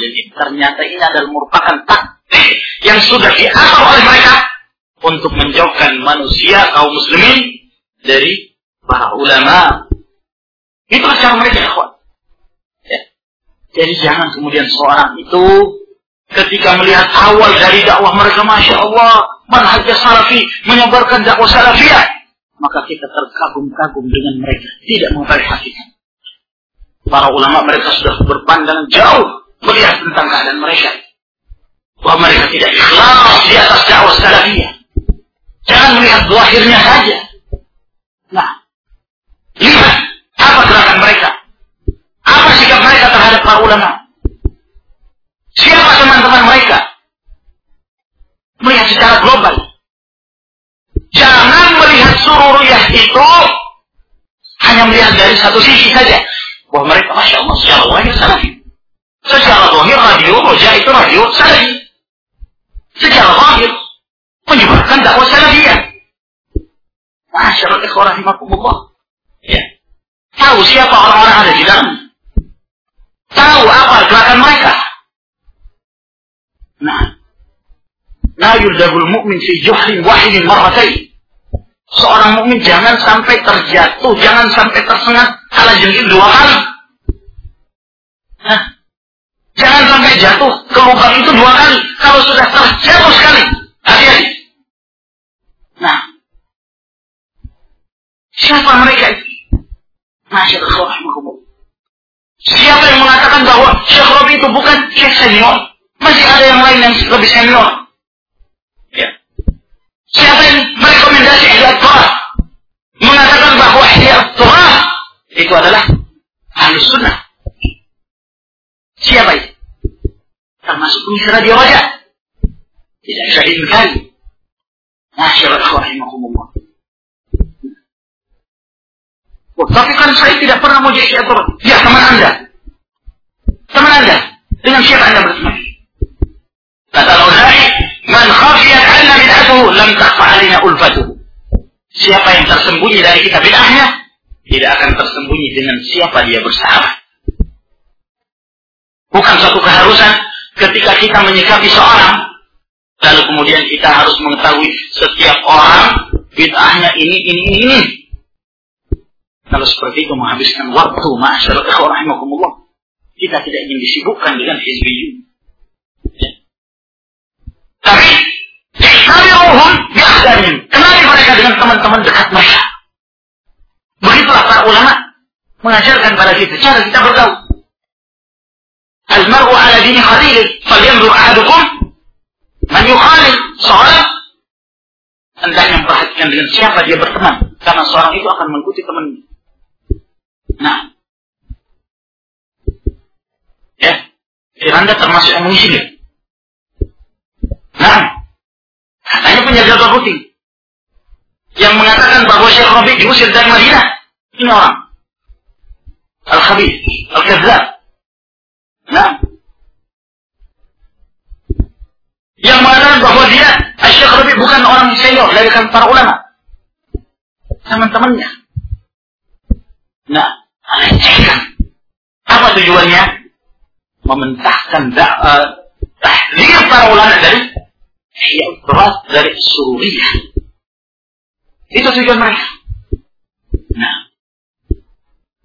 ini ternyata ini adalah merupakan taktik yang sudah diatur oleh mereka untuk menjauhkan manusia kaum muslimin dari para ulama. Itulah cara mereka. Ya. Jadi jangan kemudian seorang itu ketika melihat awal dari dakwah mereka, masya Allah, manhajnya salafi menyebarkan dakwah salafiyah, maka kita terkagum-kagum dengan mereka, tidak mengetahui hakikat. Para ulama mereka sudah berpandangan jauh melihat tentang keadaan mereka. Bahwa mereka tidak ikhlas di atas dakwah salafiyah. Jangan melihat zahirnya saja. Nah, lihat apa gerakan mereka. Apa sikap mereka terhadap para ulama. Siapa teman-teman mereka. Melihat secara global. Jangan melihat sururiyah itu hanya melihat dari satu sisi saja. Bahwa mereka, Masya Allah, secara wahir salafi. Secara zahir radio roja itu radio salafi. Secara zahir menyebarkan dakwah salafiyah. Masyarakat ikhwan rahimakumullah. Ya. Tahu siapa orang-orang ada di dalam. Tahu apa gerakan mereka. Nah. La yuldabul mu'min fi juhrin wahidin marratain. Seorang mukmin jangan sampai terjatuh, jangan sampai tersengat ala jengkil dua kali. Jangan sampai jatuh ke lubang itu dua kali. Kalau sudah terjatuh sekali, hati-hati. Nah, siapa mereka itu? Masya Allah, Siapa yang mengatakan bahwa Syekh Robi itu bukan Syekh senior? Masih ada yang lain yang lebih senior. Ya. Siapa yang merekomendasi Ihya Torah? Mengatakan bahwa Ihya Torah itu adalah ahli sunnah. Siapa itu? Termasuk pengisi radio wajah. Tidak bisa diingkari. Masyarakat rahimahumullah. Oh, tapi kan saya tidak pernah mau jadi syair Ya, teman Anda. Teman Anda. Dengan siapa Anda berteman? Kata Lauzai, Man khafiyat anna bid'atuhu lam takfa alina ulfatuhu. Siapa yang tersembunyi dari kita bid'ahnya, tidak akan tersembunyi dengan siapa dia bersahabat. Bukan suatu keharusan ketika kita menyikapi seorang, lalu kemudian kita harus mengetahui setiap orang bid'ahnya ini, ini, ini. Kalau seperti itu menghabiskan waktu, masyarakat rahimakumullah. Kita tidak ingin disibukkan dengan hizbiyun. Ya. Tapi, Ikhtabiruhum bi'ahdamin. Kenali mereka dengan teman-teman dekat mereka. Begitulah para ulama mengajarkan pada kita cara kita bergaul. Al-mar'u ala dini khalili. Falyanzur ahadukum man yukhalil. Seorang hendaknya memperhatikan dengan siapa dia berteman. Karena seorang itu akan mengikuti temannya. Nah. Ya. Firanda termasuk yang mengisi dia. Nah. Katanya penjaga rutin. Yang mengatakan bahwa Syekh Rabi diusir dari Madinah. Ini orang. Al-Khabib. Al-Kadzab. Nah. Yang mengatakan bahwa dia Asyik Rabi bukan orang senior dari kan para ulama. Teman-temannya. Nah, melecehkan. Apa tujuannya? Mementahkan uh, tahdir para ulama dari berat dari sururiyah. Itu tujuan mereka. Nah,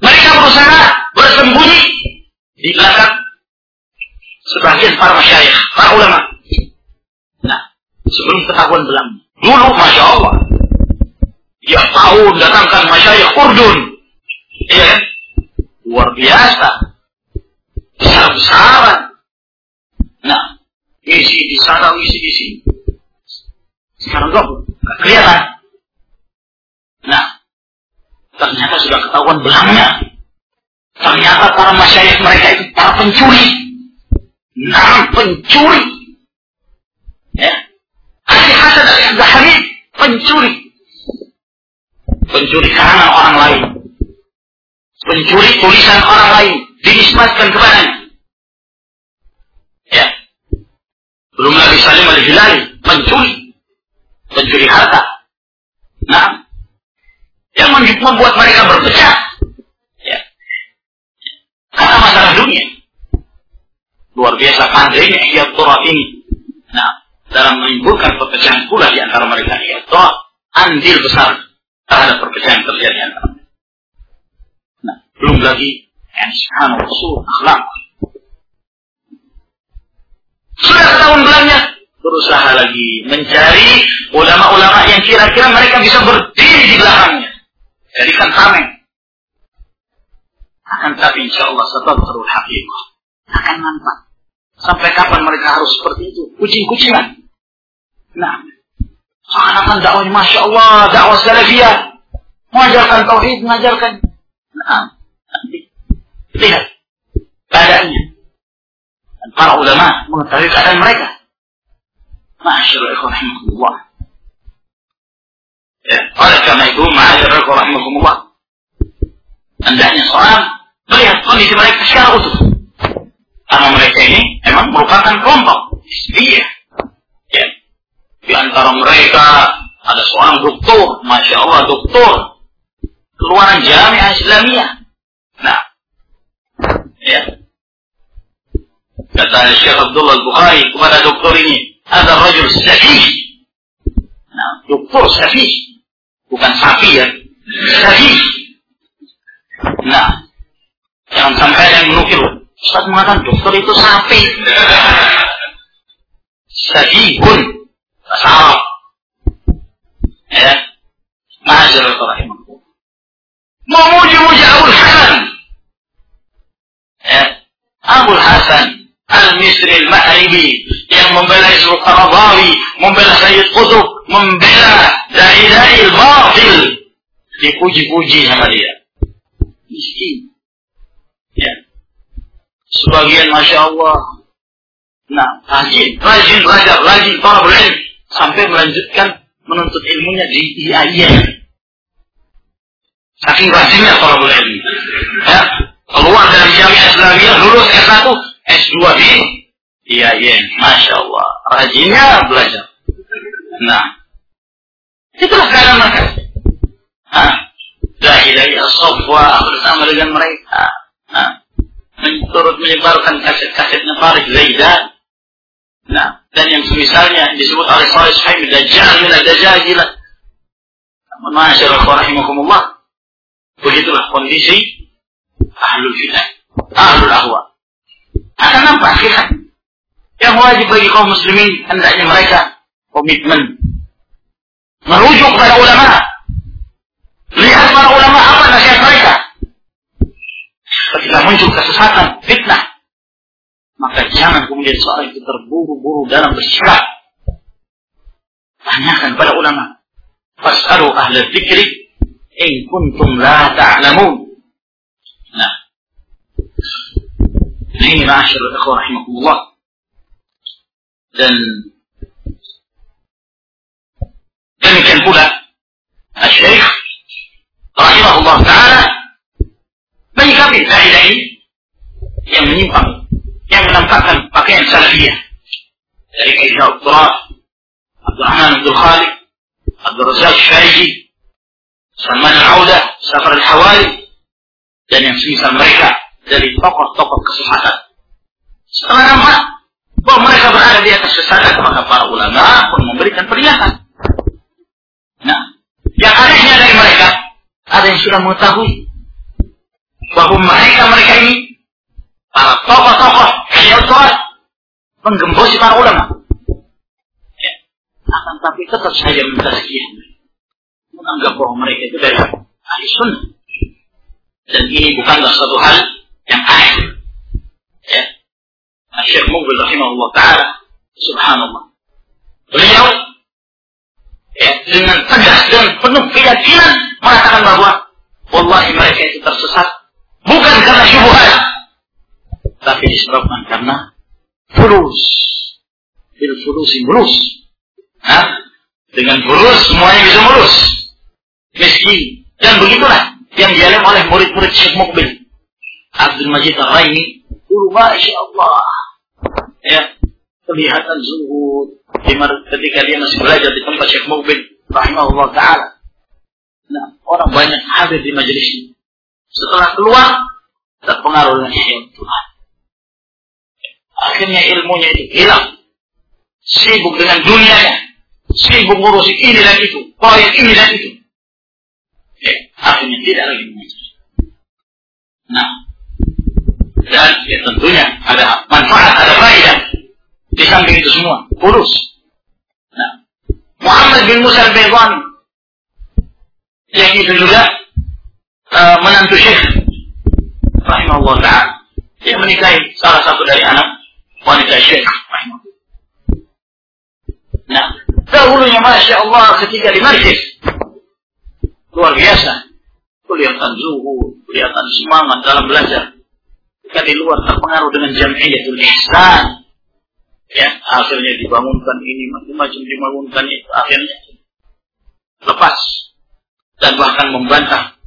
mereka berusaha bersembunyi di belakang sebagian para masyayikh, para ulama. Nah, sebelum ketahuan belang. Dulu, Masya Allah. Ya tahun datangkan masyayikh Urdun. Kan? Luar biasa. Besar-besaran. Nah, isi di sana, isi di sini. Sekarang nggak kelihatan. Nah, ternyata sudah ketahuan belangnya. Ternyata para masyayikh mereka itu para pencuri. Nah, pencuri. Ya. Ali Hasan al-Zahri pencuri. Pencuri karangan orang lain. Pencuri tulisan orang lain dinisbatkan kepadanya. Ya. Belum lagi Salim al-Hilali pencuri. Pencuri harta. Nah, yang membuat mereka berpecah. Ya. Karena masalah dunia. Luar biasa pandainya Ihya Turab ini. Nah, dalam menimbulkan perpecahan pula di antara mereka. Ihya Turab andil besar terhadap perpecahan terjadi antara mereka. Nah, belum lagi yang subhanahu rasul akhlak. Sudah setahun bulannya berusaha lagi mencari ulama-ulama yang kira-kira mereka bisa berdiri di belakangnya. Jadikan tameng. Akan tapi insya Allah sebab terul hakikat akan nampak. Sampai kapan mereka harus seperti itu? Kucing-kucingan. Nah, seakan-akan dakwahnya Masya Allah, dakwah salafiyah. Mengajarkan tauhid, mengajarkan. Nah, nanti. Lihat keadaannya. Dan para ulama mengetahui keadaan mereka. Masya Allah, Ya, oleh karena itu, ma'asyarul rahimahumullah. Hendaknya seorang melihat kondisi mereka secara utuh. Karena mereka ini memang merupakan kelompok Iya. Ya. Di antara mereka ada seorang doktor, masya Allah doktor, keluaran jamiah Islamiyah. Nah, ya. Kata Syekh Abdullah Bukhari kepada doktor ini, ada rajul safih. Nah, doktor safih. Bukan sapi ya. Nah, jangan sampai ada yang menukil Ustaz mengatakan dokter itu sapi. Sadihun. Bahasa Arab. Ya. Ma'azir rahimahullah. Memuji-muji Abu Hasan. Ya. Abu Hasan. Al-Misri Al-Ma'ribi. Yang membela Isrul Qaradawi. Membela Sayyid Qutub. Membela Dai-Dai Al-Batil. Dipuji-puji sama dia. Miskin. Sebagian Masya Allah. Nah, rajin, rajin belajar, rajin para ilmu. Sampai melanjutkan menuntut ilmunya di IAIN. Saking rajinnya para ilmu. Ya, keluar dari jamiah Islamiyah, lulus S1, S2 di IAIN. Masya Allah. Rajinnya belajar. Nah, itulah keadaan mereka. Nah, la ilaha bersama dengan mereka. Nah, turut menyebarkan kaset-kasetnya Farid Zaidan. Nah, dan yang semisalnya disebut oleh Salih Suhaimi Dajjal min Dajjal Namun masyarakat rahimakumullah. Begitulah kondisi ahlul fitnah, ahlul ahwa. Akan nampak akhirat. Yang wajib bagi kaum muslimin hendaknya mereka komitmen merujuk kepada ulama. Lihat para ulama ketika muncul kesesatan, fitnah, maka jangan kemudian seorang itu terburu-buru dalam bersikap. Tanyakan pada ulama. Fas'alu ahli dzikri in kuntum la ta'lamun. Nah. Ini ma'asyarul ikhwan rahimahullah. Dan demikian pula Syekh rahimahullah taala menyikapi dai-dai yang menyimpang, yang menampakkan pakaian salafiyah. Dari Aisyah Abdullah, Abdurrahman Abdul Khalid, Abdul Razak Syariji, Salman Al-Audah, Safar Al-Hawali, dan yang semisal mereka dari tokoh-tokoh kesesatan. Setelah nampak bahwa mereka berada di atas kesesatan, maka para ulama pun memberikan peringatan. Nah, yang anehnya dari mereka, ada yang sudah mengetahui bahwa mereka-mereka ini para tokoh-tokoh yang sholat menggembosi para ulama. Ya. Akan tapi tetap saja mentazkiyah menganggap bahwa mereka itu dari ahli sunnah. Dan ini bukanlah satu hal yang aneh. Ya. Syekh Mubil rahimahullah ta'ala subhanallah. Beliau ya, dengan tegas dan penuh keyakinan mengatakan bahwa wallahi mereka itu tersesat Bukan karena syubhat. Tapi disebabkan karena fulus. Bil fulusi mulus. Hah? Dengan fulus semuanya bisa mulus. Miskin. Dan begitulah yang dialami oleh murid-murid Syekh Mukbil. Abdul Majid Ar-Raimi. Dulu Masya Allah. Ya. Kelihatan zuhud. Ketika dia masih belajar di tempat Syekh Mukbil. Rahimahullah Ta'ala. Nah, orang banyak hadir di majelis ini. Setelah keluar, terpengaruh ilmu Tuhan. Akhirnya ilmunya itu hilang. Sibuk dengan dunianya. Sibuk ngurusi ini dan itu. Proyek ini dan itu. Ya, akhirnya tidak lagi mengajar. Nah, dan ya tentunya ada manfaat, ada faedah di samping itu semua. Kurus. Nah, Muhammad bin Musa al-Baydani yang itu juga uh, menantu Syekh rahimahullah ta'ala dia menikahi salah satu dari anak wanita Syekh. Nah, dahulunya Masya Allah ketika di Markis luar biasa kelihatan zuhud, kelihatan semangat dalam belajar. Ketika di luar terpengaruh dengan jamiyatul ihsan. Ya, akhirnya dibangunkan ini, macam-macam dibangunkan itu. Akhirnya lepas. Dan bahkan membantah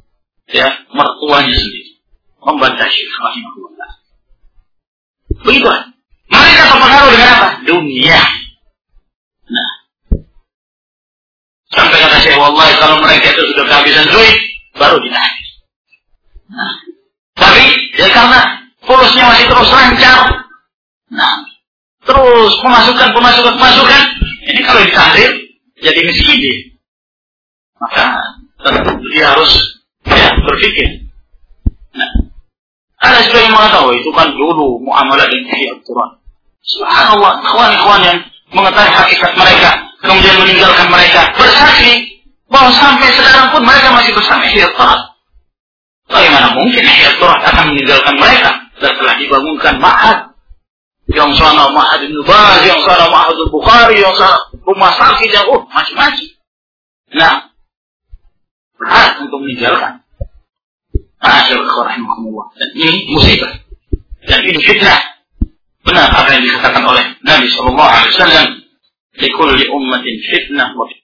ya mertuanya sendiri. Membantah Syekh rahimahullah. Begitu Mereka terpengaruh dengan apa? Dunia. Nah. Sampai kata Syekh, Wallahi kalau mereka itu sudah kehabisan duit, baru ditahan. Nah, tapi ya karena polusnya masih terus lancar, nah, terus pemasukan, pemasukan, pemasukan, ini kalau ditahrir jadi miskin dia. Maka tentu dia harus ya, berpikir. Nah, ada juga yang mengatakan, oh, itu kan dulu muamalah dengan Ihya Quran. Subhanallah, kawan-kawan yang mengetahui hakikat mereka, kemudian meninggalkan mereka, bersaksi bahwa sampai sekarang pun mereka masih bersama Ihya Bagaimana mungkin Ihya akan meninggalkan mereka setelah dibangunkan ma'ad yang sana ma'ad Ibn Baz, yang sana ma'ad Bukhari, yang sana rumah sakit, yang oh macam-macam. Nah, berat untuk meninggalkan. Masyaallah rahimahumullah. Dan ini musibah. Dan ini fitnah. Benar apa yang dikatakan oleh Nabi Sallallahu Alaihi Wasallam. Likulli ummatin fitnah wa